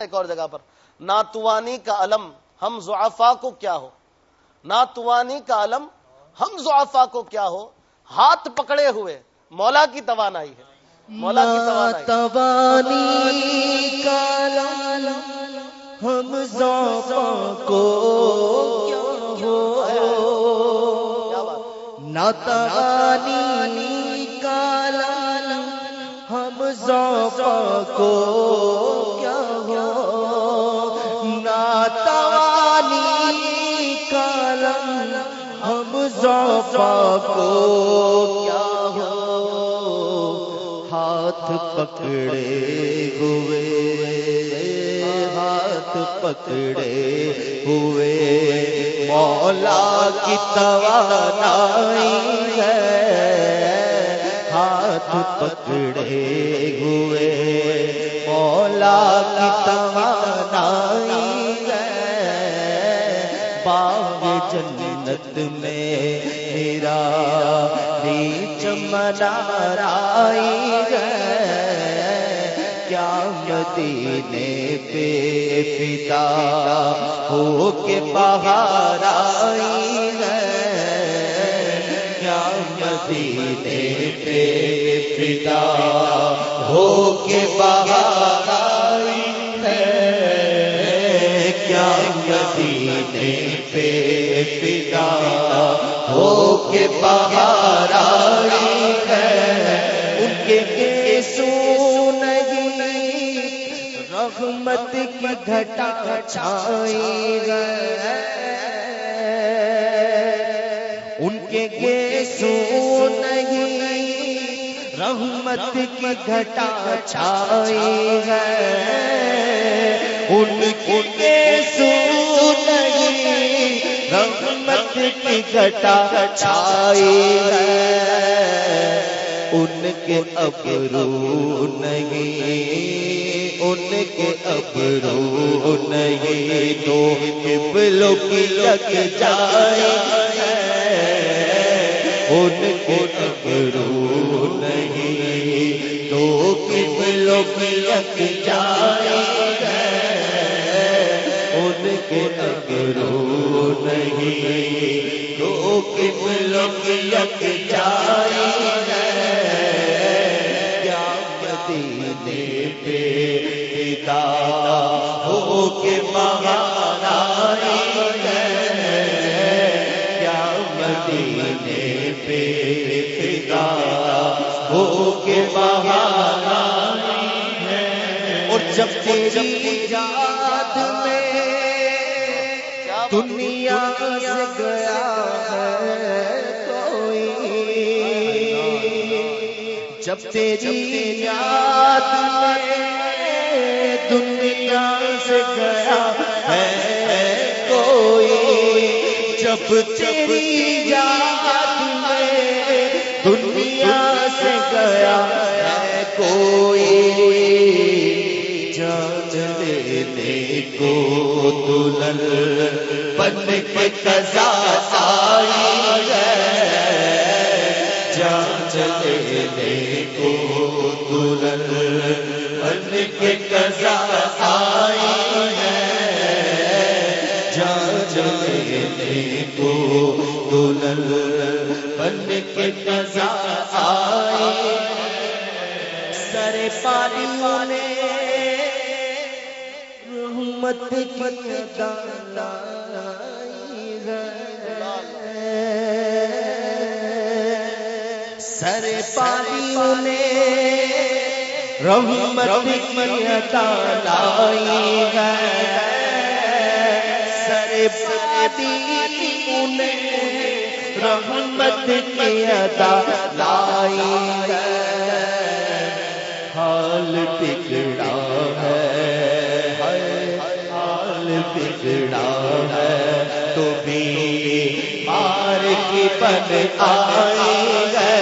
ایک اور جگہ پر ناتوانی کا علم ہم زعفا کو کیا ہو؟ ناتوانی کا علم ہم زعفا کو کیا ہو؟ ہاتھ پکڑے ہوئے مولا کی توانائی ہے۔ مولا کی توانائی کا علم ہم زعفا کو کیا ہو؟ ناتوانی کا علم ہم زعفا کو کو کیا ہو؟ ہاتھ پکڑے ہوئے، ہاتھ پکڑے ہوئے۔ مولا کی توانائی ہے، ہاتھ پکڑے ہوئے۔ مولا کی توانائی باغ جنت میں رائی کیا مدینے پہ پتا ہو کے باہر آئی کیا مدینے پہ پتا ہو کے باہر آئی کیا مدینے پہ پتا ہو کے باہر آئی ہے، ان کے سو نہیں، رحمت کی گھٹا چھائی گئے ان کے گیسو نہیں، رحمت کی گھٹا چھائی ہے۔ ان کے گیسو نہیں رحمت کی گٹا چھائی ان کے ابرو نہیں، ان کے ابرو نہیں۔ تو بلو کی لگ جائے ان کے ابرو نہیں تو بلو کی لگ جائے کے ابرو نہیں تو لوگ جائی کیا مدینے پہ پتا ہو کے مہارائی کیا مدینے پہ پتا ہو کے مہارائی اور جب تیری یاد میں جب تیری یاد میں دنیا سے گیا ہے کوئی، جب تیری یاد میں دنیا سے گیا ہے کوئی، جان لینے کو دلن بن کے کزا بن کے کزا آئی ہے۔ جان چلے کو دلن بن کے کزا آئی سر پانی نے رحمت کی دانا سر پانی نے رحمت کی لائی ہے۔ سر پانی نے رحمت کی عطا لائی ہے۔ حال بگڑا ہے۔ حال بگڑا ہے۔ تو بھی مار کی بن آئی ہے۔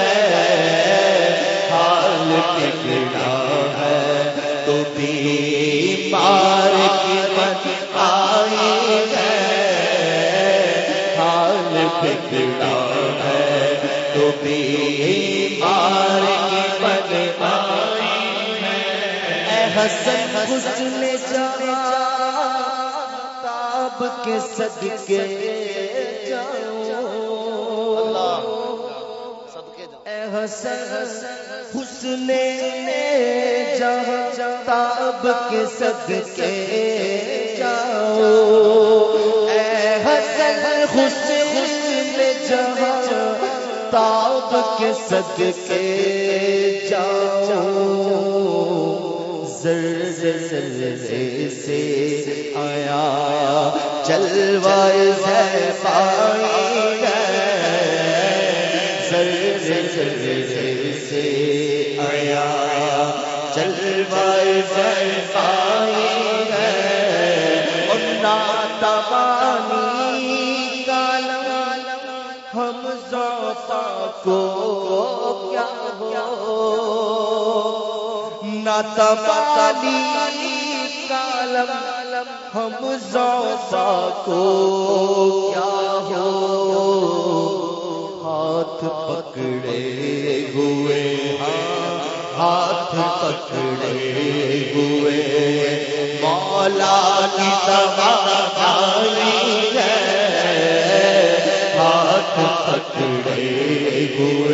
حال ہے تو بھی مار کی بن آئی حسن حسن جہاں تاب کے صدقے حسن حسن جہاں تاب کے صدقے جاؤ کے صدقے جاؤ سے آیا چلوائے پائی زر سے آیا چلوائے پائی کو کیا ہو؟ نہ تبانی کالم، ہم ذوقا کو کیا ہو؟ ہاتھ پکڑے ہوئے ہاتھ پکڑے ہوئے مولا کی تبانی ہے، ہاتھ پکڑے ہوئے